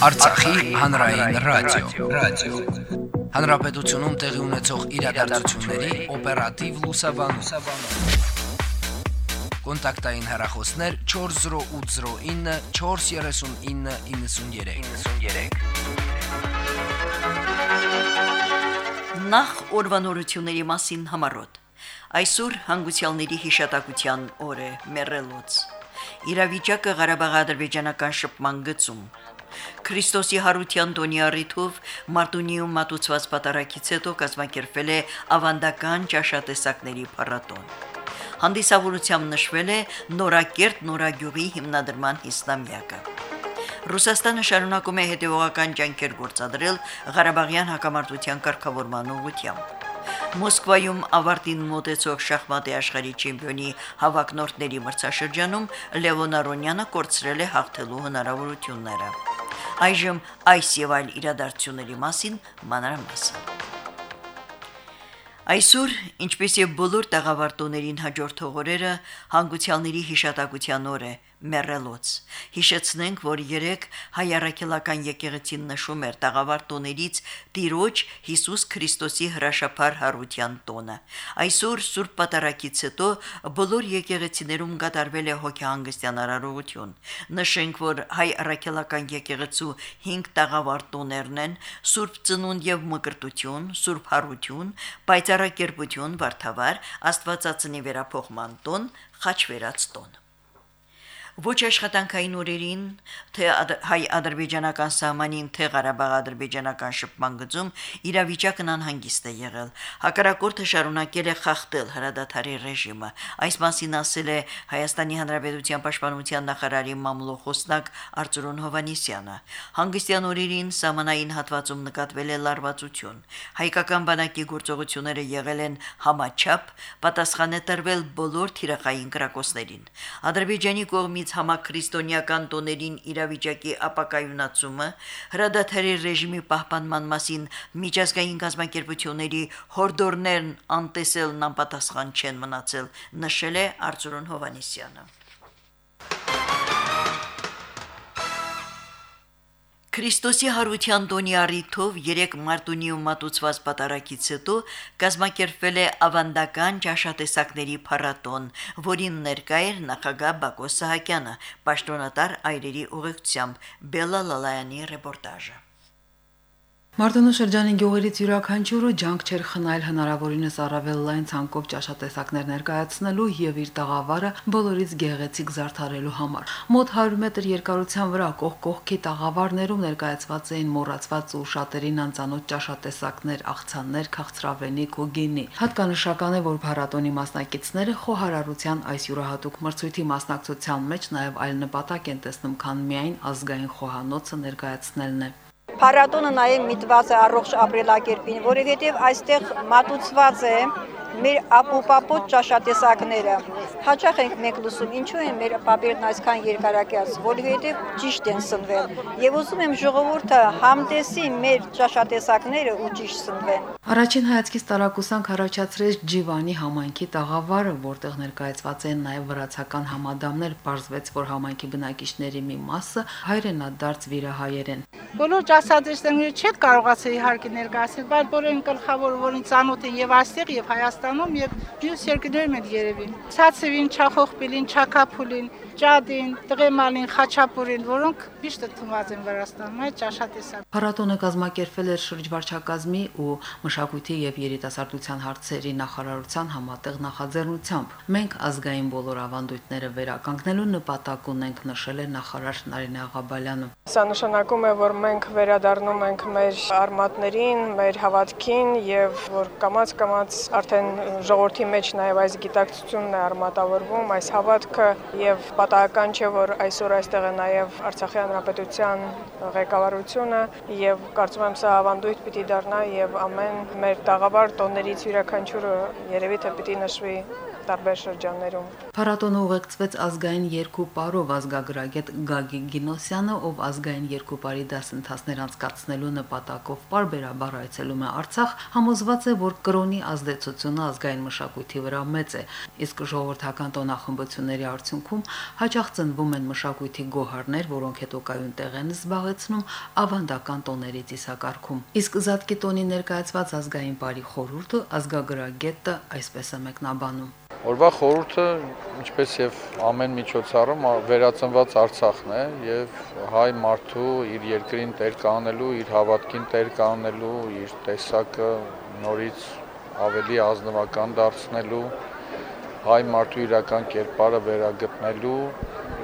Արցախի հանրային ռադիո, ռադիո։ Հանրապետությունում տեղի ունեցող իրադարձությունների օպերատիվ լուսաբանում։ Կոնտակտային հեռախոսներ 40809 43993։ Նախ օրվանորությունների մասին համարոտ։ Այսօր հանգուցյալների հիշատակության օր է Մեռելոց։ Իրավիճակը Ղարաբաղ-ադրբեջանական շփման գծում։ Քրիստոսի հարության տոնի առիթով Մարտունիում մատուցված պատարակից հետո կազմակերպվել է ավանդական ճաշատեսակների փառատոն։ Հանդիսավորությամբ նշվել է Նորակերտ Նորագյուղի հիմնադրման 50-ամյակը։ Ռուսաստանը շարունակում է հետևողական ջանքեր գործադրել Ղարաբաղյան հակամարտության կարգավորման ուղղությամբ։ Մոսկվայում ավարտին մոտեցող շախմատի աշխարհի չեմպիոնի հավակնորդների մրցաշրջանում Լևոն Արոնյանը կորցրել է հաղթելու հնարավորությունները։ Այժմ այս եւ այլ իրադարձությունների մասին մանրամասն։ Այսօր, ինչպես եւ բոլոր տաղավարտոներին հաջորդող օրերը, հանգուցյալների հիշատակության օր է, Մեռելոց։ Հիշեցնենք, որ երեք հայարակելական եկեղեցին նշում էր տաղավարտոներից Տիրոջ Հիսուս Քրիստոսի հրաշափար հարության տոնը։ Այսօր Սուրբ Պատարագից հետո բոլոր եկեղեցիներում կատարվել է հոգեհանգստյան արարողություն։ Նշենք, որ հայ առաքելական եկեղեցու 5 տաղավարտոներն են Սուրբ Ծնունդ եւ Մկրտություն, Սուրբ Հարություն, Պայծառակերպություն, Վարդավար, Աստվածածնի վերափոխման տոն, Խաչվերած տոն ոչ աշխատանքային օրերին թե հայ-ադրբեջանական սահմանին թե Ղարաբաղ-ադրբեջանական շփման գծում իրավիճակն անհանգիստ է եղել։ Հակառակորդը շարունակել է խախտել հրադադարի ռեժիմը։ Այս մասին ասել է Հայաստանի Հանրապետության Պաշտպանության նախարարի մամլոխոսնակ Արծրուն Հովանիսյանը։ Հանգստյան օրերին սահմանային հատվածում նկատվել է լարվածություն։ Հայկական բանակի գործողությունները եղել են համաչափ, պատասխան է տրվել բոլոր թիրախային կրակոցներին։ Ադրբեջանի կողմից կողմից համակրիստոնեական տոներին իրավիճակի ապակայունացումը, հրադադարի ռեժիմի պահպանման մասին միջազգային գազམ་ակերպությունների հորդորներն անտեսելն անպատասխան չեն մնացել, նշել է Արծուրոն Հովանիսյանը։ Քրիստոսի հարության տոնի առիթով 3 մարտունիում մատուցված պատարակից հետո կազմակերպվել է ավանդական ճաշատեսակների փառատոն, որին ներկա էր նախագահ Բակո Սահակյանը, պաշտոնատար այրերի ուղեկցությամբ. Բելա Լալայանի ռեպորտաժը։ Մարտոնու շրջանի գյուղերից յուրաքանչյուրը ջանք չեր խնայել հնարավորինս առավել լայն ցանկով ճաշատեսակներ ներկայացնելու եւ իր տաղավարը բոլորից գեղեցիկ զարդարելու համար։ Մոտ 100 մետր երկարության վրա կողք կողքի տաղավարներում ներկայացված էին մոռացված ու շատերին անծանոթ ճաշատեսակներ, աղցաններ, քաղցրավենիք ու գինի։ Հատկանշական է, որ փառատոնի մասնակիցները խոհարարության այս յուրահատուկ մրցույթի մասնակցության մեջ նաեւ այլ նպատակ են տեսնում, քան միայն ազգային խոհանոցը ներկայացնելն է։ Փառատոնը նաև միտված է առողջ ապրելակերպին, որովհետև այստեղ մատուցված է մեր ապուպապոտ ճաշատեսակները։ Հաճախ ենք մենք լսում, ինչու են մեր պապերն այսքան երկարակյաց, որովհետև ճիշտ են սնվել։ Եվ ուզում եմ ժողովուրդը համտեսի մեր ճաշատեսակները ու ճիշտ սնվեն։ Առաջին հայացքից տարակուսանք առաջացրեց Ջիվանի համայնքի տաղավարը, որտեղ ներկայացված են նաև վրացական համադամներ, ողջվեց, որ համայնքի բնակիչների մի մասը հայրենադարձ վիրահայեր են։ Բոլոր ճաշատեսակները չեք կարողացել իհարկե ներկայացնել, բայց բոլորին գլխավոր, որին ծանոթ են եւ այստեղ եւ Հայաստանում եւ մյուս երկրներում են երևի։ Ցածևին, Չախոխպիլին, Չակապուլին, Ճադին, Տղեմանին, Խաչապուրին, որոնք միշտ թվում են Վրաստանում, այդ ճաշատեսակ։ Փառատոնը կազմակերպվել էր շրջվարչակազմի ու մշակույթի եւ երիտասարդության հարցերի նախարարության համատեղ նախաձեռնությամբ։ Մենք ազգային բոլոր ավանդույթները վերականգնելու նպատակ ունենք, նշել է նախարար Նարինե Աղաբալյանը։ Սա նշանակում է, որ մենք վերադառնում ենք մեր արմատներին, մեր հավատքին եւ որ կամած-կամած արդեն ժողովրդի մեջ նաեւ այս գիտակցությունն է արմատավորվում, այս հավատքը եւ պատահական չէ, որ այսօր այստեղ է նաև Արցախի հանրապետության ղեկավարությունը եւ կարծում եմ սա ավանդույթ պիտի դառնա եւ ամեն մեր տաղավար տոներից յուրաքանչյուրը երևի թե պիտի նշվի տարբեր շրջաններում։ Փառատոնը ուղեկցվեց ազգային երկու պարով ազգագրագետ Գագիկ Գինոսյանը, ով ազգային երկու պարի դասընթացներ անցկացնելու նպատակով բարբերաբար այցելում է Արցախ, համոզված է, որ կրոնի ազդեցությունը ազգային մշակույթի վրա մեծ է, իսկ ժողովրդական տոնախմբությունների արդյունքում հաճախ ծնվում են մշակույթի գոհարներ, որոնք հետոկայուն տեղ են զբաղեցնում ավանդական տոների ծիսակարգում։ Իսկ Զատկի տոնի ներկայացված ազգային բարի խորհուրդը ազգագրագետը այսպես է մեկնաբանում. Օրվա խորհուրդը, ինչպես եւ ամեն միջոցառում, վերածնված Արցախն է եւ հայ մարդու իր երկրին տեր կանելու, իր հավատքին տեր կանելու, իր տեսակը նորից ավելի ազնվական դարձնելու, հայ մարդու իրական կերպարը վերագտնելու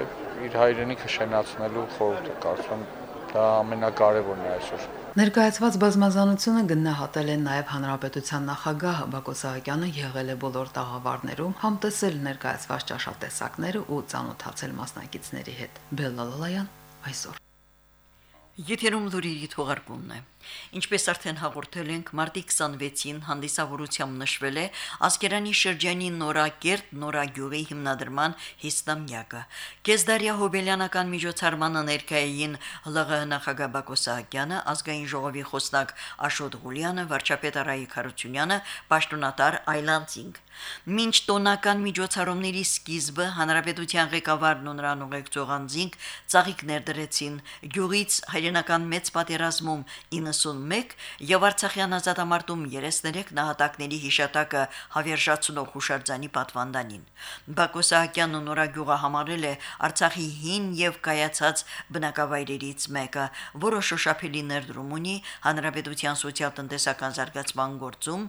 եւ իր հայրենիքը շենացնելու խորհուրդը կարծում դա ամենակարևորն է այսօր։ Ներկայացված բազմազանությունը գնահատել են նաև Հանրապետության նախագահ Բակո Սահակյանը եղել է բոլոր տաղավարներում, համտեսել ներկայացված ճաշատեսակները ու ծանոթացել մասնակիցների հետ։ Բելլալալայան այսօր Եթերում լուրերի թողարկումն է։ Ինչպես արդեն հաղորդել ենք, մարտի 26-ին հանդիսավորությամբ նշվել է Ասկերանի շրջանի Նորակերտ Նորագյուղի հիմնադրման 50-ամյակը։ Կեսդարյա հոբելյանական միջոցառմանը ներկայային ԼՂՀ նախագահ Բակո Սահակյանը, ազգային ժողովի խոսնակ Աշոտ Ղուլյանը, վարչապետ Արայիկ Հարությունյանը, պաշտոնատար Այլանդզինգ։ Մինչ տոնական միջոցառումների սկիզբը հանրապետության ղեկավարն ու նրան ուղեկցող անձինք ծաղիկներ դրեցին գյուղից հայրենական մեծ պատերազմում 91 եւ Արցախյան ազատամարտում 33 նահատակների հիշատակը հավերժացնող հուշարձանի պատվանդանին։ Բակո Սահակյանն ու Նորա գյուղը համարել է Արցախի հին եւ կայացած բնակավայրերից մեկը, որը շոշափելի ներդրում ունի հանրապետության սոցիալ-տնտեսական զարգացման գործում,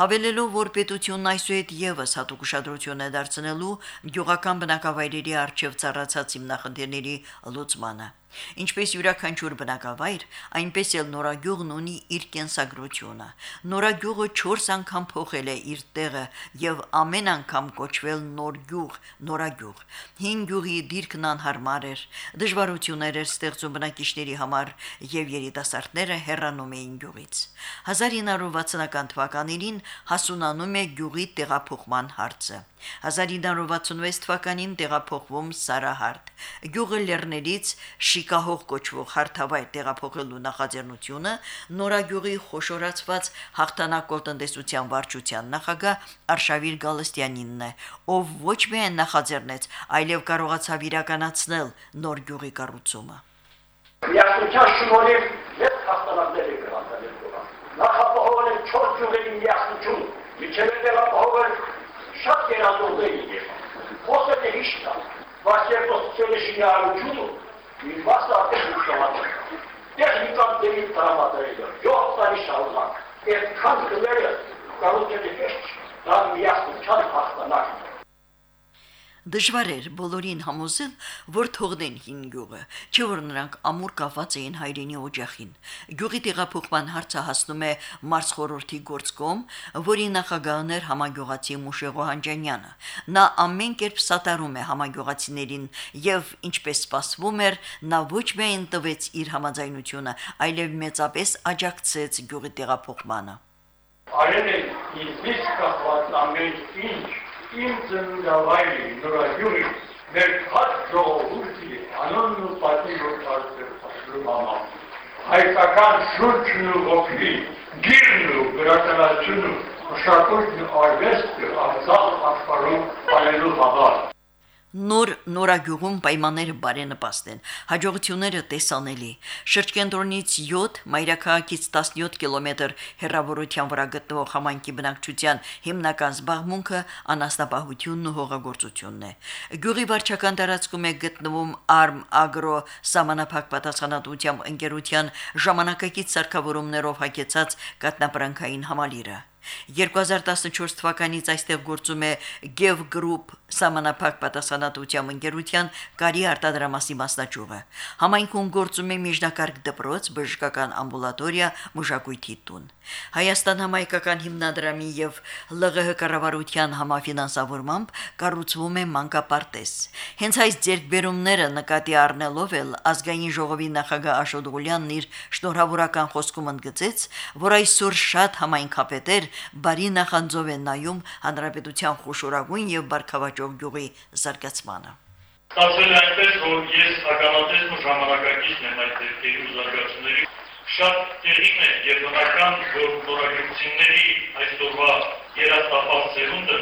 հավելելով, որ պետությունն այսուհետ եւս հատուկ ուշադրություն է դարձնելու գյուղական բնակավայրերի արժեվ ծառացած հիմնախնդիրների լուծմանը։ Ինչպես յուրաքանչյուր բնակավայր, այնպես էլ Նորագյուղն ունի իր կենսագրությունը։ Նորագյուղը 4 անգամ փոխել է իր տեղը եւ ամեն անգամ կոչվել Նորգյուղ, Նորագյուղ։ Հին գյուղի դիրքն անհարմար էր, դժվարություններ էր ստեղծում բնակիչների համար եւ երիտասարդները հեռանում էին գյուղից։ 1960-ական թվականներին հասունանում է գյուղի տեղափոխման հարցը։ 1966 թվականին տեղափոխվում Սարահարթ։ Գյուղը լեռներից Շիկահող կոչվող հարթավայր տեղափոխելու նախաձեռնությունը Նորագյուղի խոշորացված հաղթանակով տնտեսության վարչության նախագահ Արշավիր Գալստյանինն է, ով ոչ միայն նախաձեռնեց, այլև կարողացավ իրականացնել նոր գյուղի կառուցումը։ Միասնության շնորհիվ մեծ հաղթանակներ է գրանցել։ Նախապահովել են 4 գյուղերի միասնություն, միջև տեղափոխվել շատ երազողներ ಇದೆ։ Խոսքը հիշտ է, վասերտոսությունը շինարարությունը մի մասը արդեն ուշալացել։ Տեխնիկան դեպի տրամադրել է, 7 տարի շարունակ։ Այդքան գները կարող է դեպի դա միասնության հաղթանակն է։ Դժվար էր բոլորին համոզել, որ թողնեն հին գյուղը, չէ որ նրանք ամուր կապված էին հայրենի օջախին։ Գյուղի տեղափոխման հարցը հասնում է մարսխորհրդի գործկոմ, որի նախագահն էր համագյուղացի Մուշե Ղոհանջանյանը։ Նա ամեն կերպ սատարում է համագյուղացիներին եւ ինչպես սպասվում էր, նա ոչ միայն տվեց իր համաձայնությունը, այլև մեծապես աջակցեց գյուղի տեղափոխմանը։ Արել է ինձ կապված ամեն ինչ իմ ծննդավայրի նորագյուրի մեր հատ ժողովուրդի անոնն ու պատիվը կարծրում աման։ Հայկական շուրջն ու ոգի, գիրն ու գրականացուն ու մշակույթն ու արվեստը արցախ աշխարհում պայելու համար։ Նոր նորագյուղում պայմանները բարենպաստ են, հաջողությունները տեսանելի։ Շրջկենտրոնից 7, մայրաքաղաքից 17 կիլոմետր հեռավորության վրա գտնվող համայնքի բնակչության հիմնական զբաղմունքը անասնապահությունն ու հողագործությունն է։ Գյուղի վարչական տարածքում է գտնվում Arm Agro սահմանափակ պատասխանատվությամբ ընկերության ժամանակակից սարքավորումներով հագեցած կատնապրանքային համալիրը։ 2014 թվականից այստեղ գործում է Gev Group սահմանափակ պատասխանատվությամբ ընկերության կարի արտադրամասի մասնաճյուղը։ Համայնքում գործում է միջնակարգ դպրոց, բժշկական ամբուլատորիա, մշակույթի տուն։ Հայաստան համայնքական հիմնադրամի եւ ԼՂՀ կառավարության համաֆինանսավորմամբ կառուցվում է մանկապարտեզ։ Հենց այս ձերբերումները նկատի առնելով էլ ազգային ժողովի նախագահ Աշոտ Ղուլյանն իր շնորհավորական խոսքում ընդգծեց, որ այսօր շատ համայնքապետեր բարի նախանձով են նայում հանրապետության խոշորագույն եւ բարգավաճող գյուղի զարգացմանը։ Ստացվել այնպես, որ ես ականատեսն ու ժամանակակիցն եմ այդ դեպքերի ու զարգացումների շատ տեղին է եւ բնական, որ նորագործինների այսօրվա երաստապահ ծերունդը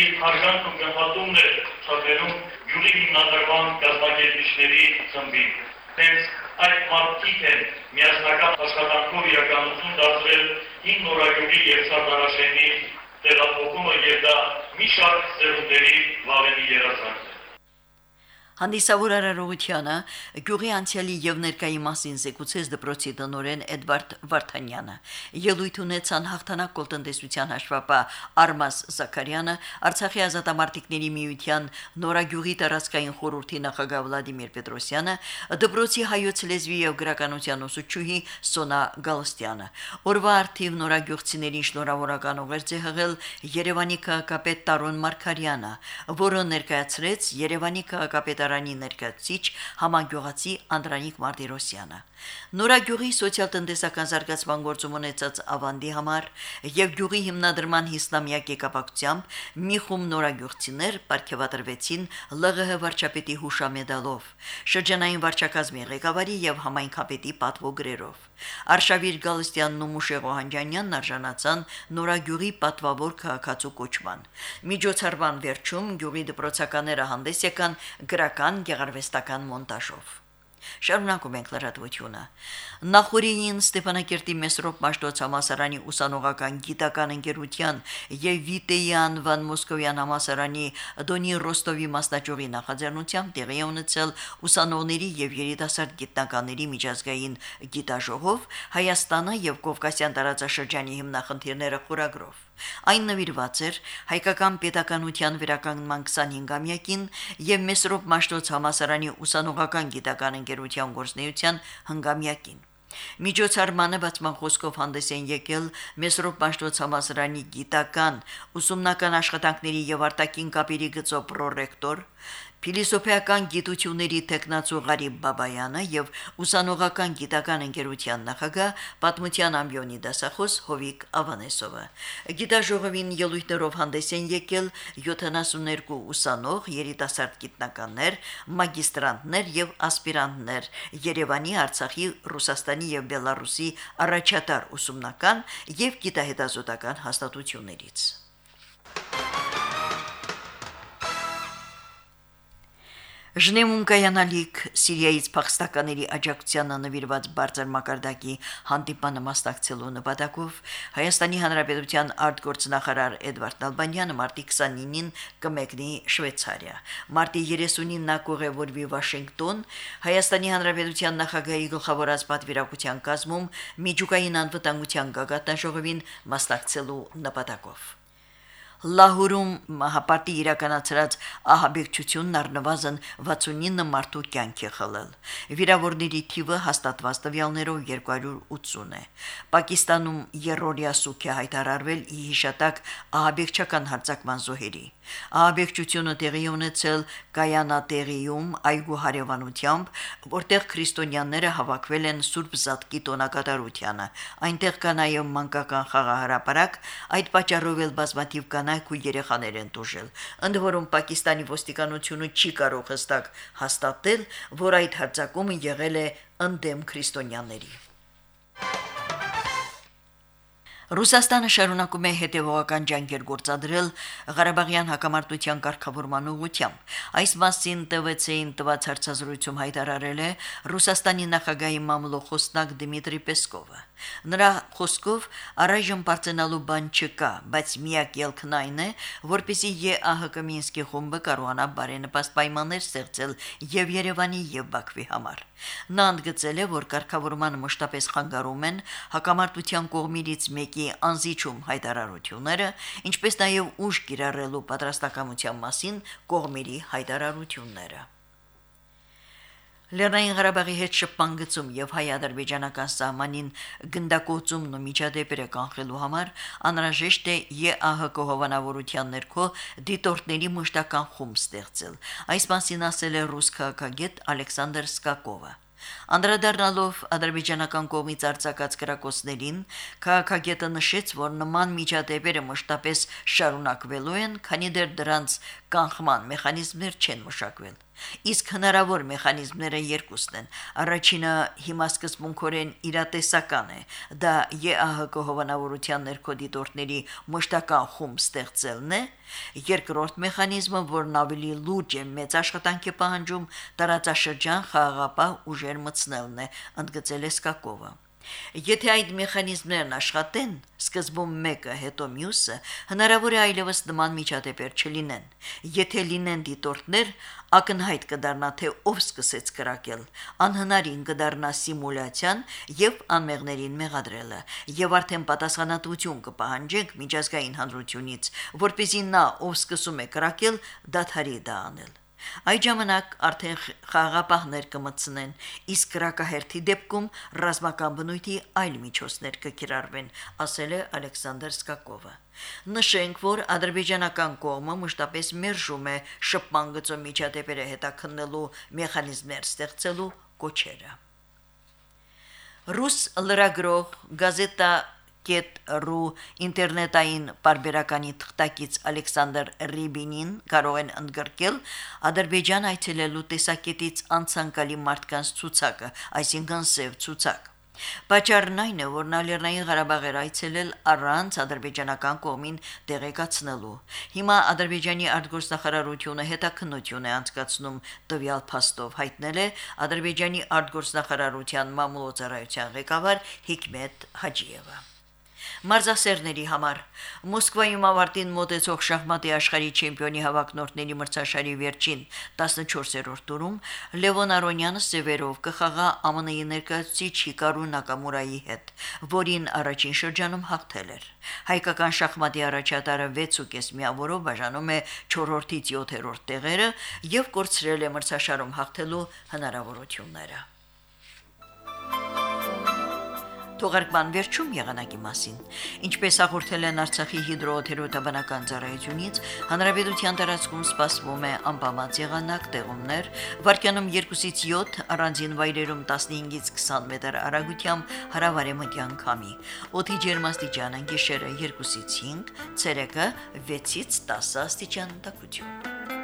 իր հարգանք ու գնահատումն է ցածերում յուղի հիմնադրման գազագերիչների ծնվին։ Հենց այդ մարդիկ են միասնական աշխատանքով իրականություն դարձրել հին նորագյուղի եւ սարդարաշենի տեղափոխումը եւ դա մի շարք ծերունդերի վաղեմի երազանք Հանդիսավոր արարողությանը գյուղի անցյալի եւ ներկայի մասին զեկուցեց դպրոցի տնօրեն Էդվարդ Վարդանյանը։ Ելույթ ունեցան հաղթանակ կոլտնտեսության հաշվապահ Արմաս Զաքարյանը, Արցախի ազատամարտիկների միության Նորագյուղի տարածքային խորհրդի նախագահ Վլադիմիր Պետրոսյանը, դպրոցի հայոց լեզվի եւ գրականության ուսուցչուհի Սոնա Գալստյանը։ Օրվա արդիվ նորագյուղցիներին շնորհավորական ուղերձ է հղել Երևանի քաղաքապետ Տարոն Մարկարյանը, որը ներկայացրեց Երևանի քաղաքապետ գործարանի ներկայացիչ համագյուղացի Անդրանիկ Մարտիրոսյանը։ Նորագյուղի սոցիալ-տնտեսական զարգացման գործում ունեցած ավանդի համար եւ գյուղի հիմնադրման 50-ամյակի կապակցությամբ մի խումբ նորագյուղցիներ ապարգևատրվեցին ԼՂՀ վարչապետի հուշամեդալով, շրջանային վարչակազմի ղեկավարի եւ համայնքապետի պատվոգրերով։ Արշավիր Գալստյանն ու Մուշե Ղոհանջանյանն արժանացան նորագյուղի պատվավոր քաղաքացու կոչման։ Միջոցառման վերջում գյուղի դպրոցականները հանդես եկան գրական գեղարվեստական մոնտաժով։ Շարունակում ենք լրատվությունը։ Նախորին Ստեփանակերտի Մեսրոպ Մաշտոց համասարանի ուսանողական գիտական ընկերության եւ Վիտեի անվան Մոսկովյան համասարանի Դոնի Ռոստովի մասնաճյուղի նախաձեռնությամբ տեղի ունեցել ուսանողների եւ երիտասարդ գիտնականների միջազգային գիտաժողով Հայաստանը եւ Կովկասյան տարածաշրջանի հիմնախնդիրները խորագրով։ Այն նվիրված էր հայկական պետականության վերականգնման 25-ամյակին եւ Մեսրոպ Մաշտոց համասարանի ուսանողական գիտական ընկերության գործնեության հնգամյակին։ Միջոցառմանը բացման խոսքով հանդես են եկել Մեսրոպ Մաշտոց համասարանի գիտական ուսումնական աշխատանքների եւ արտաքին կապերի գծո պրոռեկտոր Փիլիսոփայական գիտությունների տեխնացու Ղարիբ Բաբայանը եւ ուսանողական գիտական ընկերության նախագահ Պատմության ամբիոնի դասախոս Հովիկ Ավանեսովը։ Գիտաժողովին ելույթներով հանդես են եկել 72 ուսանող, երիտասարդ գիտնականներ, մագիստրանտներ եւ ասպիրանտներ Երևանի, Արցախի, Ռուսաստանի եւ Բելարուսի առաջատար ուսումնական եւ գիտահետազոտական հաստատություններից։ Ժնևում կայանալիք Սիրիայից փախստականների աջակցությանը նվիրված բարձր մակարդակի հանդիպանը մասնակցելու նպատակով Հայաստանի Հանրապետության արտգործնախարար Էդվարդ Նալբանյանը մարտի 29-ին կմեկնի Շվեյցարիա։ Մարտի 30-ին նա կուղևորվի Վաշինգտոն Հայաստանի Հանրապետության նախագահի գլխավորած պատվիրակության կազմում միջուկային անվտանգության գագաթնաժողովին մասնակցելու նպատակով։ Լահուրում մահապարտի իրականացրած ահաբեկչությունն առնվազն 69 մարդու կյանքի խլել։ Վիրավորների թիվը հաստատված տվյալներով 280 է։ Պակիստանում երրորդյա սուք է հայտարարվել ի հիշատակ ահաբեկչական հարձակման զոհերի։ Ահաբեկչությունը տեղի ունեցել Կայանատեղիում այգու հարևանությամբ, որտեղ քրիստոնյաները հավաքվել են Սուրբ Զատկի տոնակատարությանը։ Այնտեղ կա նաև մանկական խաղահարապարակ, այդ պատճառով էլ բազմաթիվ կանայք ու երեխաներ են տուժել։ Ընդ որում Պակիստանի ոստիկանությունը չի կարող հստակ հաստատել, որ այդ հարձակումը եղել է ընդդեմ քրիստոնյաների։ Ռուսաստանը շարունակում է հետևողական ջանքեր գործադրել Ղարաբաղյան հակամարտության կարգավորման ուղղությամբ։ Այս մասին ՏՎՑ-ին տված հարցազրույցում հայտարարել է Ռուսաստանի նախագահի մամլոխոսնակ Դմիտրի Պեսկովը։ Նրա խոսքով առայժմ բարձենալու բան չկա, բայց միակ ելքն այն է, որպեսի ԵԱՀԿ Մինսկի խումբը կարողանա բարենպաստ պայմաններ ստեղծել եւ Երևանի եւ Բաքվի համար։ Նա ընդգծել է, որ կարգավորմանը մշտապես խանգարում են հակամարտության կողմից մեկի անզիջում հայտարարությունները, ինչպես նաև ուժ կիրառելու պատրաստակամության մասին կողմերի հայտարարությունները։ Լեռնային Ղարաբաղի հետ շփման գծում եւ հայ-ադրբեջանական սահմանին գնդակոծումն ու միջադեպերը կանխելու համար անհրաժեշտ է ԵԱՀԿ հովանավորության ներքո դիտորդների մշտական խումբ ստեղծել։ Այս մասին ասել է ռուս քաղաքագետ Ալեքսանդր Սկակովը։ Անդրադառնալով ադրբեջանական կողմից արձակած կրակոցներին, քաղաքագետը նշեց, որ նման միջադեպերը մշտապես շարունակվելու են, քանի դեռ դրանց կանխման մեխանիզմներ չեն մշակվել։ Իսկ հնարավոր մեխանիզմները երկուսն են։ Առաջինը հիմա սկզբունքորեն իրատեսական է։ Դա ԵԱՀԿ հովանավորության ներքո դիտորդների մշտական խումբ ստեղծելն է։ Երկրորդ մեխանիզմը, որն ավելի լուրջ է մեծ աշխատանքի պահանջում, տարածաշրջան խաղաղապահ ուժեր մտցնելն է, ընդգծել է Սկակովը։ Եթե այդ մեխանիզմներն աշխատեն, սկզբում մեկը, հետո մյուսը, հնարավոր է այլևս նման միջադեպեր չլինեն։ Եթե լինեն դիտորդներ, ակնհայտ կդառնա թե ով սկսեց կրակել, անհնարին կդառնա սիմուլյացիան եւ անմեղներին մեղադրելը, եւ արդեն պատասխանատվություն կպահանջենք միջազգային հանրությունից, որպեսզի նա, ով սկսում է կրակել, դադարի դա անել։ Այդ ժամանակ արդեն խաղապահներ կմցնեն, իսկ կրակահերթի դեպքում ռազմական բնույթի այլ միջոցներ կկիրառվեն, ասել է Ալեքսանդր Սկակովը։ Նշենք, որ ադրբեջանական կողմը մշտապես մերժում է շփման գծով միջադեպերը հետաքննելու մեխանիզմներ ստեղծելու կոչերը։ Ռուս լրագրող գազետա .ru ինտերնետային բարբերականի թղթակից Ալեքսանդր Ռիբինին կարող են ընդգրկել Ադրբեջան այցելելու տեսակետից անցանկալի մարդկանց ցուցակը, այսինքն սև ցուցակ։ Պաճառն այն է, որ նա Լեռնային Ղարաբաղ էր այցելել առանց ադրբեջանական կողմին տեղեկացնելու։ Հիմա Ադրբեջանի արտգործնախարարությունը հետաքննություն է անցկացնում տվյալ փաստով, հայտնել է Ադրբեջանի արտգործնախարարության մամուլոցարայության ղեկավար Հիկմետ Հաջիևը մարզասերների համար։ Մոսկվայում ավարտին մոտեցող շախմատի աշխարհի չեմպիոնի հավաքնորդների մրցաշարի վերջին 14-րդ տուրում Լևոն Արոնյանը սևերով կխաղա ԱՄՆ-ի ներկայացուցիչ Հիկարու Նակամուրայի հետ, որին առաջին շրջանում հաղթել էր։ Հայկական շախմատի առաջատարը 6.5 միավորով բաժանում է 4-ից 7-րդ տեղերը եւ կորցրել է մրցաշարում հաղթելու հնարավորությունները։ Թողարկման վերջում եղանակի մասին։ Ինչպես հաղորդել են Արցախի հիդրոթերապևտաբանական ծառայությունից, հանրապետության տարածքում սպասվում է անբավարար եղանակ տեղումներ, վարկյանում 2-ից 7, առանձին վայրերում 15-ից 20 մետր արագությամբ հարավարեմտյան քամի։ Օդի ջերմաստիճանը գիշերը 2-ից 5, ցերեկը 6-ից 10 աստիճան տաքություն։